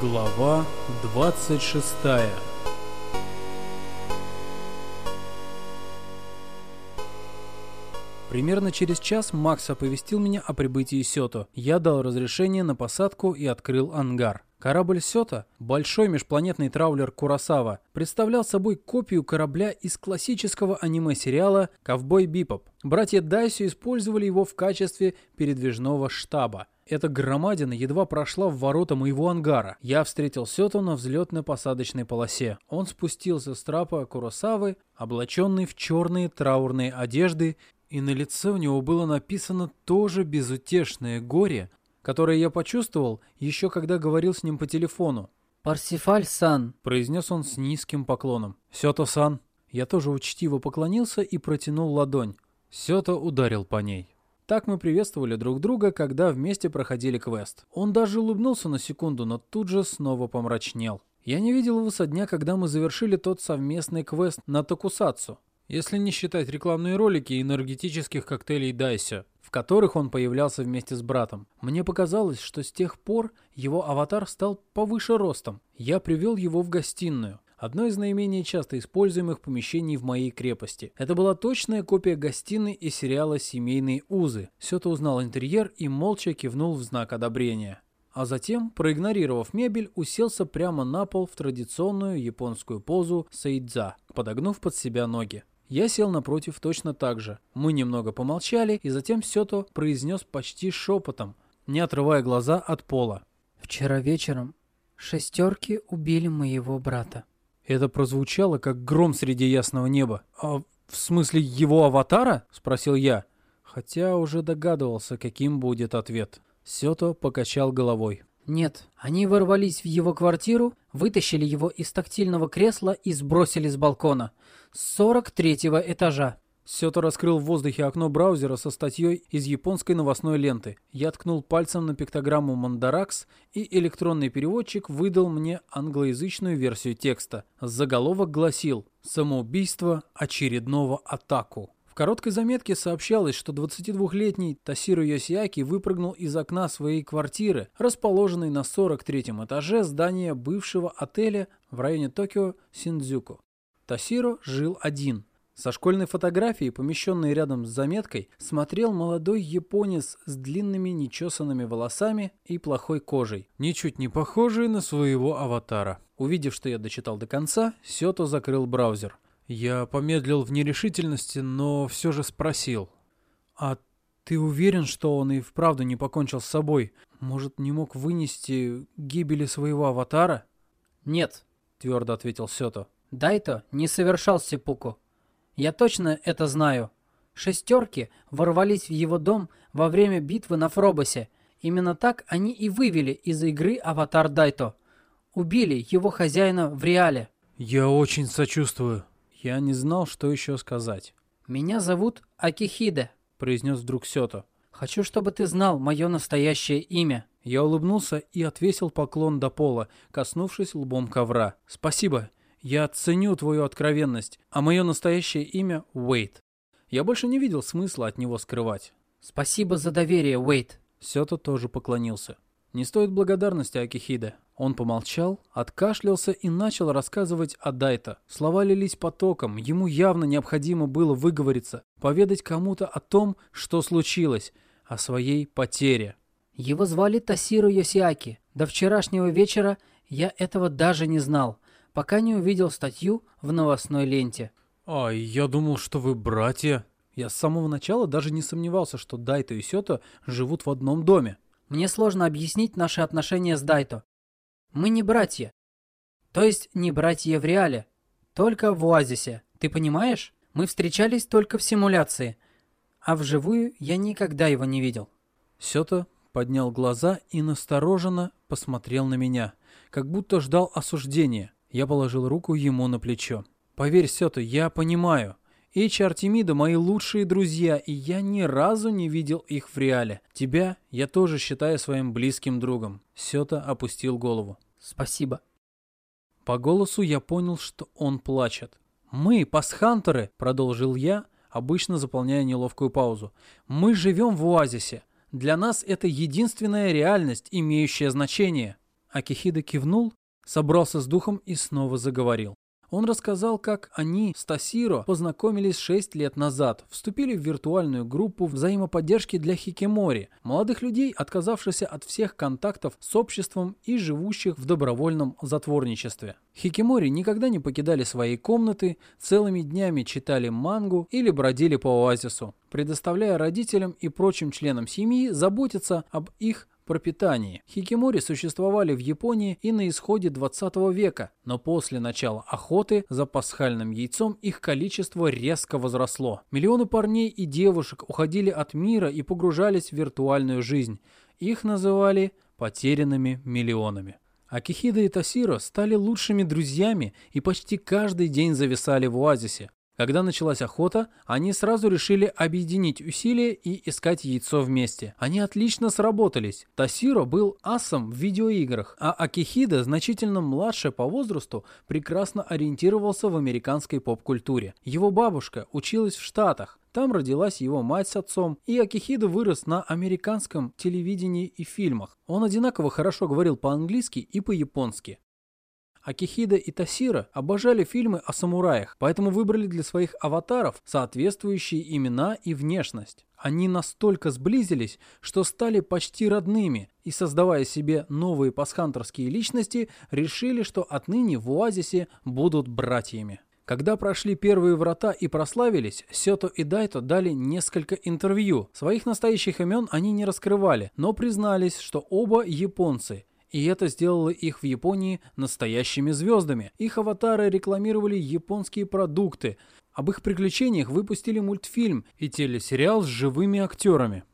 Глава 26 Примерно через час Макс оповестил меня о прибытии Сёто. Я дал разрешение на посадку и открыл ангар. Корабль Сёта, большой межпланетный траулер Курасава, представлял собой копию корабля из классического аниме-сериала «Ковбой Бипоп». Братья Дайсю использовали его в качестве передвижного штаба. Эта громадина едва прошла в ворота моего ангара. Я встретил Сёто на взлетно-посадочной полосе. Он спустился с трапа Куросавы, облаченный в черные траурные одежды и на лице у него было написано тоже безутешное горе, которое я почувствовал еще когда говорил с ним по телефону. «Парсифаль-сан», — произнес он с низким поклоном. «Сёто-сан». Я тоже учтиво поклонился и протянул ладонь. Сёто ударил по ней. Так мы приветствовали друг друга, когда вместе проходили квест. Он даже улыбнулся на секунду, но тут же снова помрачнел. Я не видел его со дня, когда мы завершили тот совместный квест на Токусацу если не считать рекламные ролики энергетических коктейлей Дайся, в которых он появлялся вместе с братом. Мне показалось, что с тех пор его аватар стал повыше ростом. Я привел его в гостиную. Одно из наименее часто используемых помещений в моей крепости. Это была точная копия гостиной из сериала «Семейные узы». Сёта узнал интерьер и молча кивнул в знак одобрения. А затем, проигнорировав мебель, уселся прямо на пол в традиционную японскую позу сейдза, подогнув под себя ноги. Я сел напротив точно так же. Мы немного помолчали, и затем Сёто произнес почти шепотом, не отрывая глаза от пола. «Вчера вечером шестерки убили моего брата». Это прозвучало, как гром среди ясного неба. «А в смысле его аватара?» – спросил я. Хотя уже догадывался, каким будет ответ. Сёто покачал головой. Нет, они ворвались в его квартиру, вытащили его из тактильного кресла и сбросили с балкона. С 43-го этажа. Сёто раскрыл в воздухе окно браузера со статьей из японской новостной ленты. Я ткнул пальцем на пиктограмму Мандаракс, и электронный переводчик выдал мне англоязычную версию текста. Заголовок гласил «Самоубийство очередного атаку». В короткой заметке сообщалось, что 22-летний Тасиру Йосиаки выпрыгнул из окна своей квартиры, расположенной на 43-м этаже здания бывшего отеля в районе Токио Синдзюку. Тасиро жил один. Со школьной фотографией, помещенной рядом с заметкой, смотрел молодой японец с длинными нечесанными волосами и плохой кожей, ничуть не похожий на своего аватара. Увидев, что я дочитал до конца, Сёто закрыл браузер. Я помедлил в нерешительности, но все же спросил. «А ты уверен, что он и вправду не покончил с собой? Может, не мог вынести гибели своего аватара?» «Нет», — твердо ответил Сёто. «Дайто не совершал сепуку. Я точно это знаю. Шестерки ворвались в его дом во время битвы на Фробосе. Именно так они и вывели из игры аватар Дайто. Убили его хозяина в реале». «Я очень сочувствую», я не знал, что еще сказать. «Меня зовут Акихиде», — произнес вдруг Сёто. «Хочу, чтобы ты знал мое настоящее имя». Я улыбнулся и отвесил поклон до пола, коснувшись лбом ковра. «Спасибо. Я ценю твою откровенность, а мое настоящее имя — Уэйт. Я больше не видел смысла от него скрывать». «Спасибо за доверие, Уэйт». Сёто тоже поклонился. «Не стоит благодарности, Акихиде. Он помолчал, откашлялся и начал рассказывать о Дайта. Слова лились потоком, ему явно необходимо было выговориться, поведать кому-то о том, что случилось, о своей потере. Его звали Тасиру Йосиаки. До вчерашнего вечера я этого даже не знал, пока не увидел статью в новостной ленте. «А, я думал, что вы братья». Я с самого начала даже не сомневался, что Дайто и Сёто живут в одном доме. Мне сложно объяснить наши отношения с Дайто. Мы не братья. То есть не братья в реале, только в оазисе. Ты понимаешь? Мы встречались только в симуляции, а вживую я никогда его не видел. Сёта поднял глаза и настороженно посмотрел на меня, как будто ждал осуждения. Я положил руку ему на плечо. «Поверь, Сёта, я понимаю. Эйч и Артемида мои лучшие друзья, и я ни разу не видел их в реале. Тебя я тоже считаю своим близким другом. Сёта опустил голову. Спасибо. По голосу я понял, что он плачет. Мы, пасхантеры, продолжил я, обычно заполняя неловкую паузу. Мы живем в оазисе. Для нас это единственная реальность, имеющая значение. Акихида кивнул, собрался с духом и снова заговорил. Он рассказал, как они с Тасиро познакомились 6 лет назад, вступили в виртуальную группу взаимоподдержки для хикимори, молодых людей, отказавшихся от всех контактов с обществом и живущих в добровольном затворничестве. Хикимори никогда не покидали свои комнаты, целыми днями читали мангу или бродили по оазису, предоставляя родителям и прочим членам семьи заботиться об их пропитании. Хикимори существовали в Японии и на исходе 20 века, но после начала охоты за пасхальным яйцом их количество резко возросло. Миллионы парней и девушек уходили от мира и погружались в виртуальную жизнь. Их называли потерянными миллионами. Акихида и Тасиро стали лучшими друзьями и почти каждый день зависали в оазисе. Когда началась охота, они сразу решили объединить усилия и искать яйцо вместе. Они отлично сработались. Тасиро был асом в видеоиграх, а Акихида, значительно младше по возрасту, прекрасно ориентировался в американской поп-культуре. Его бабушка училась в Штатах, там родилась его мать с отцом, и Акихида вырос на американском телевидении и фильмах. Он одинаково хорошо говорил по-английски и по-японски. Акихида и Тасира обожали фильмы о самураях, поэтому выбрали для своих аватаров соответствующие имена и внешность. Они настолько сблизились, что стали почти родными, и создавая себе новые пасхантерские личности, решили, что отныне в Оазисе будут братьями. Когда прошли первые врата и прославились, Сёто и Дайто дали несколько интервью. Своих настоящих имен они не раскрывали, но признались, что оба японцы и это сделало их в Японии настоящими звездами. Их аватары рекламировали японские продукты. Об их приключениях выпустили мультфильм и телесериал с живыми актерами.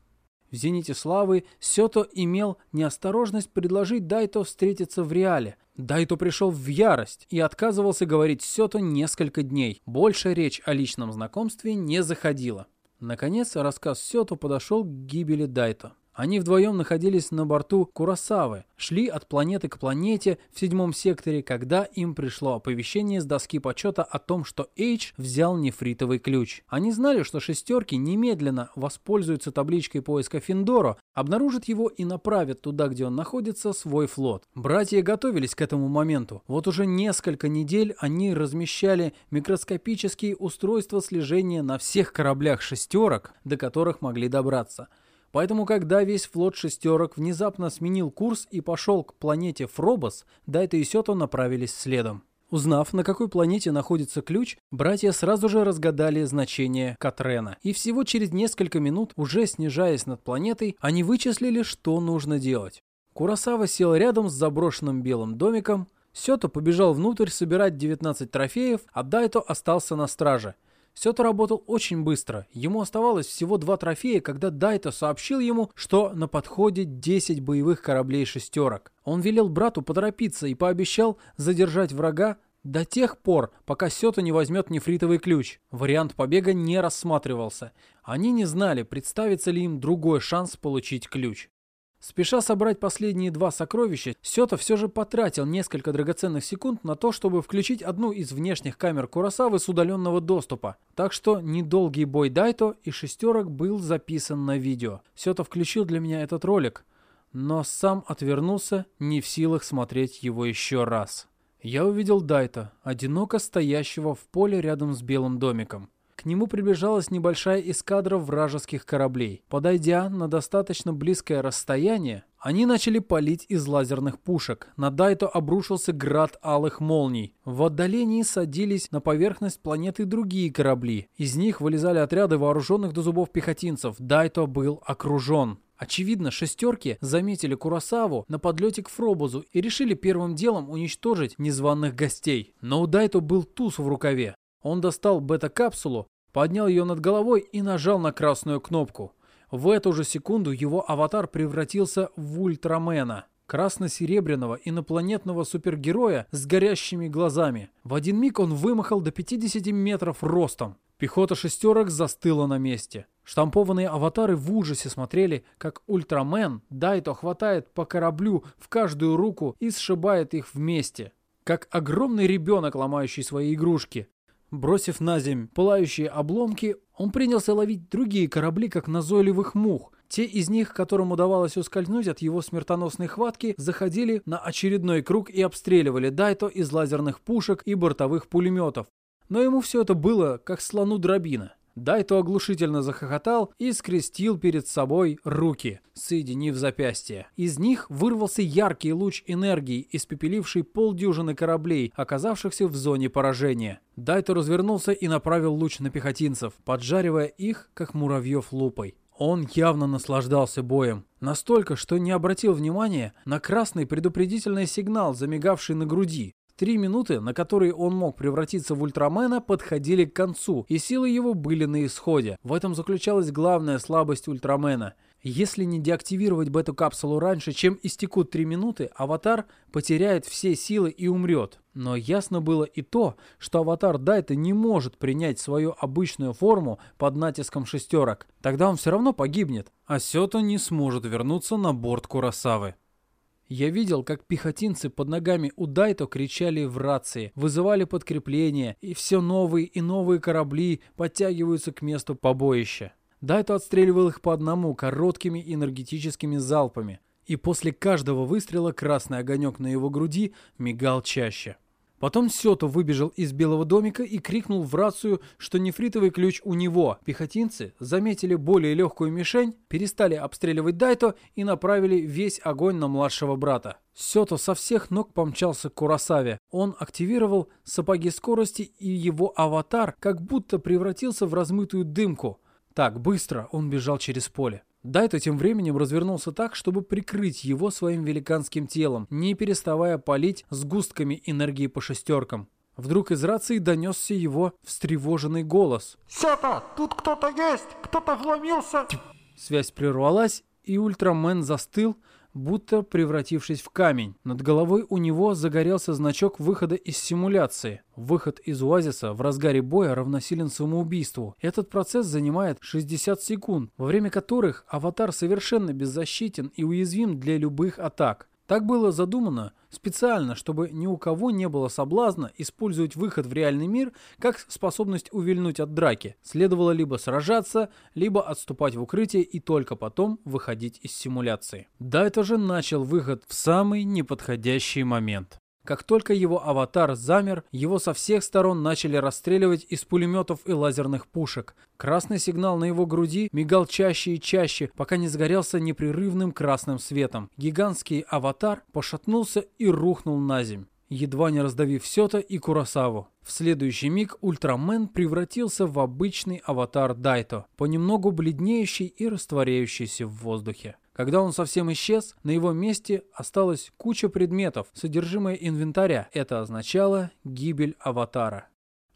В «Зените славы» Сёто имел неосторожность предложить Дайто встретиться в реале. Дайто пришел в ярость и отказывался говорить Сёто несколько дней. Больше речь о личном знакомстве не заходила. Наконец, рассказ Сёто подошел к гибели Дайто. Они вдвоем находились на борту Курасавы, шли от планеты к планете в седьмом секторе, когда им пришло оповещение с доски почета о том, что Эйдж взял нефритовый ключ. Они знали, что шестерки немедленно воспользуются табличкой поиска Финдоро, обнаружат его и направят туда, где он находится, свой флот. Братья готовились к этому моменту. Вот уже несколько недель они размещали микроскопические устройства слежения на всех кораблях шестерок, до которых могли добраться. Поэтому, когда весь флот шестерок внезапно сменил курс и пошел к планете Фробос, Дайта и Сёто направились следом. Узнав, на какой планете находится ключ, братья сразу же разгадали значение Катрена. И всего через несколько минут, уже снижаясь над планетой, они вычислили, что нужно делать. Курасава сел рядом с заброшенным белым домиком, Сёто побежал внутрь собирать 19 трофеев, а Дайто остался на страже – Сёта работал очень быстро. Ему оставалось всего два трофея, когда Дайто сообщил ему, что на подходе 10 боевых кораблей шестерок. Он велел брату поторопиться и пообещал задержать врага до тех пор, пока Сёта не возьмет нефритовый ключ. Вариант побега не рассматривался. Они не знали, представится ли им другой шанс получить ключ. Спеша собрать последние два сокровища, Сёта все же потратил несколько драгоценных секунд на то, чтобы включить одну из внешних камер Курасавы с удаленного доступа. Так что недолгий бой Дайто и шестерок был записан на видео. Сёта включил для меня этот ролик, но сам отвернулся, не в силах смотреть его еще раз. Я увидел Дайто, одиноко стоящего в поле рядом с белым домиком. К нему приближалась небольшая эскадра вражеских кораблей. Подойдя на достаточно близкое расстояние, они начали палить из лазерных пушек. На Дайто обрушился град алых молний. В отдалении садились на поверхность планеты другие корабли. Из них вылезали отряды вооруженных до зубов пехотинцев. Дайто был окружен. Очевидно, шестерки заметили Курасаву на подлете к Фробозу и решили первым делом уничтожить незваных гостей. Но у Дайто был туз в рукаве. Он достал бета-капсулу, поднял ее над головой и нажал на красную кнопку. В эту же секунду его аватар превратился в Ультрамена, красно-серебряного инопланетного супергероя с горящими глазами. В один миг он вымахал до 50 метров ростом. Пехота шестерок застыла на месте. Штампованные аватары в ужасе смотрели, как Ультрамен Дайто хватает по кораблю в каждую руку и сшибает их вместе. Как огромный ребенок, ломающий свои игрушки. Бросив на земь пылающие обломки, он принялся ловить другие корабли, как назойливых мух. Те из них, которым удавалось ускользнуть от его смертоносной хватки, заходили на очередной круг и обстреливали Дайто из лазерных пушек и бортовых пулеметов. Но ему все это было, как слону дробина. Дайто оглушительно захохотал и скрестил перед собой руки, соединив запястья. Из них вырвался яркий луч энергии, испепеливший полдюжины кораблей, оказавшихся в зоне поражения. Дайто развернулся и направил луч на пехотинцев, поджаривая их, как муравьев лупой. Он явно наслаждался боем. Настолько, что не обратил внимания на красный предупредительный сигнал, замигавший на груди. Три минуты, на которые он мог превратиться в Ультрамена, подходили к концу, и силы его были на исходе. В этом заключалась главная слабость Ультрамена. Если не деактивировать бету-капсулу раньше, чем истекут три минуты, аватар потеряет все силы и умрет. Но ясно было и то, что аватар Дайта не может принять свою обычную форму под натиском шестерок. Тогда он все равно погибнет, а Сёто не сможет вернуться на борт Курасавы. Я видел, как пехотинцы под ногами у Дайто кричали в рации, вызывали подкрепление, и все новые и новые корабли подтягиваются к месту побоища. Дайто отстреливал их по одному короткими энергетическими залпами, и после каждого выстрела красный огонек на его груди мигал чаще. Потом Сёто выбежал из белого домика и крикнул в рацию, что нефритовый ключ у него. Пехотинцы заметили более легкую мишень, перестали обстреливать Дайто и направили весь огонь на младшего брата. Сёто со всех ног помчался к Курасаве. Он активировал сапоги скорости, и его аватар как будто превратился в размытую дымку. Так быстро он бежал через поле. Дайто тем временем развернулся так, чтобы прикрыть его своим великанским телом, не переставая палить сгустками энергии по шестеркам. Вдруг из рации донесся его встревоженный голос. «Сета, тут кто-то есть! Кто-то вломился!» Связь прервалась, и Ультрамен застыл, будто превратившись в камень. Над головой у него загорелся значок выхода из симуляции. Выход из оазиса в разгаре боя равносилен самоубийству. Этот процесс занимает 60 секунд, во время которых аватар совершенно беззащитен и уязвим для любых атак. Так было задумано специально, чтобы ни у кого не было соблазна использовать выход в реальный мир как способность увильнуть от драки. Следовало либо сражаться, либо отступать в укрытие и только потом выходить из симуляции. Да, это же начал выход в самый неподходящий момент. Как только его аватар замер, его со всех сторон начали расстреливать из пулеметов и лазерных пушек. Красный сигнал на его груди мигал чаще и чаще, пока не загорелся непрерывным красным светом. Гигантский аватар пошатнулся и рухнул на земь едва не раздавив Сёта и Курасаву. В следующий миг Ультрамен превратился в обычный аватар Дайто, понемногу бледнеющий и растворяющийся в воздухе. Когда он совсем исчез, на его месте осталась куча предметов, содержимое инвентаря. Это означало гибель аватара.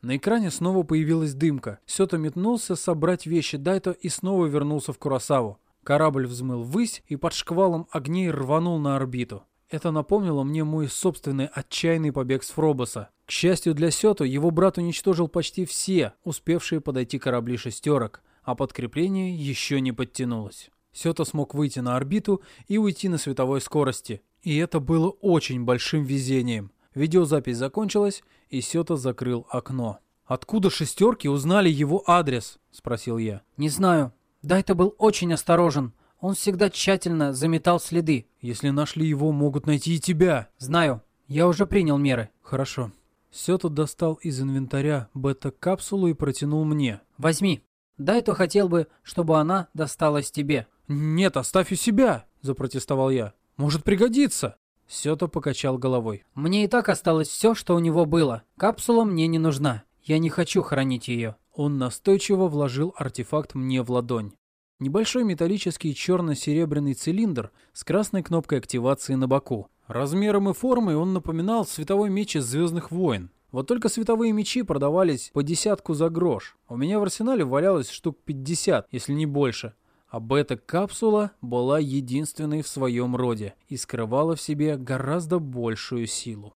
На экране снова появилась дымка. Сёта метнулся собрать вещи Дайто и снова вернулся в Курасаву. Корабль взмыл ввысь и под шквалом огней рванул на орбиту. Это напомнило мне мой собственный отчаянный побег с Фробоса. К счастью для Сёту, его брат уничтожил почти все, успевшие подойти корабли шестерок, а подкрепление еще не подтянулось. Сёта смог выйти на орбиту и уйти на световой скорости. И это было очень большим везением. Видеозапись закончилась, и Сёта закрыл окно. «Откуда шестерки узнали его адрес?» – спросил я. «Не знаю. Дайта был очень осторожен. Он всегда тщательно заметал следы». «Если нашли его, могут найти и тебя». «Знаю. Я уже принял меры». «Хорошо». Сёта достал из инвентаря бета-капсулу и протянул мне. «Возьми. Дайто хотел бы, чтобы она досталась тебе». «Нет, оставь у себя!» – запротестовал я. «Может пригодится!» Сёта покачал головой. «Мне и так осталось все, что у него было. Капсула мне не нужна. Я не хочу хранить ее». Он настойчиво вложил артефакт мне в ладонь. Небольшой металлический черно-серебряный цилиндр с красной кнопкой активации на боку. Размером и формой он напоминал световой меч из «Звездных войн». Вот только световые мечи продавались по десятку за грош. У меня в арсенале валялось штук 50, если не больше. А бета-капсула была единственной в своем роде и скрывала в себе гораздо большую силу.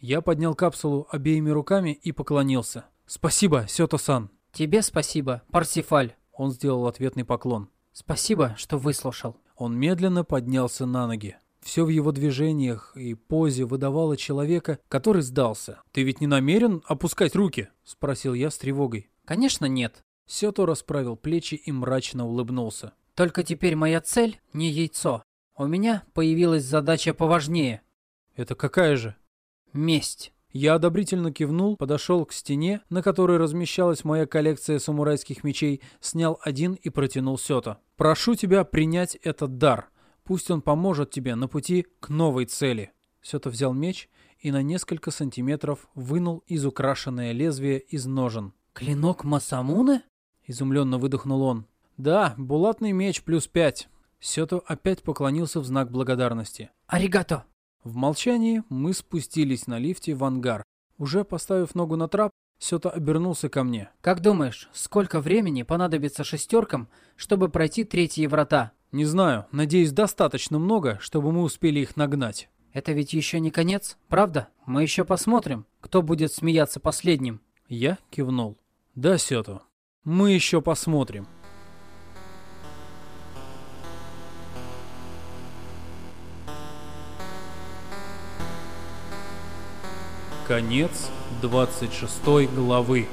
Я поднял капсулу обеими руками и поклонился. «Спасибо, Сёто-сан!» «Тебе спасибо, Парсифаль!» Он сделал ответный поклон. «Спасибо, что выслушал». Он медленно поднялся на ноги. Все в его движениях и позе выдавало человека, который сдался. «Ты ведь не намерен опускать руки?» – спросил я с тревогой. Конечно, нет. Сёто расправил плечи и мрачно улыбнулся. Только теперь моя цель не яйцо. У меня появилась задача поважнее. «Это какая же?» Месть. Я одобрительно кивнул, подошел к стене, на которой размещалась моя коллекция самурайских мечей, снял один и протянул Сёто. «Прошу тебя принять этот дар. Пусть он поможет тебе на пути к новой цели». Сёто взял меч и на несколько сантиметров вынул из украшенное лезвие из ножен. Клинок Масамуны? Изумленно выдохнул он. «Да, булатный меч плюс пять». Сёто опять поклонился в знак благодарности. Аригато. В молчании мы спустились на лифте в ангар. Уже поставив ногу на трап, Сёта обернулся ко мне. Как думаешь, сколько времени понадобится шестеркам, чтобы пройти третьи врата? Не знаю, надеюсь, достаточно много, чтобы мы успели их нагнать. Это ведь еще не конец, правда? Мы еще посмотрим, кто будет смеяться последним. Я кивнул. Да, Сёто, мы еще посмотрим. Конец 26 главы.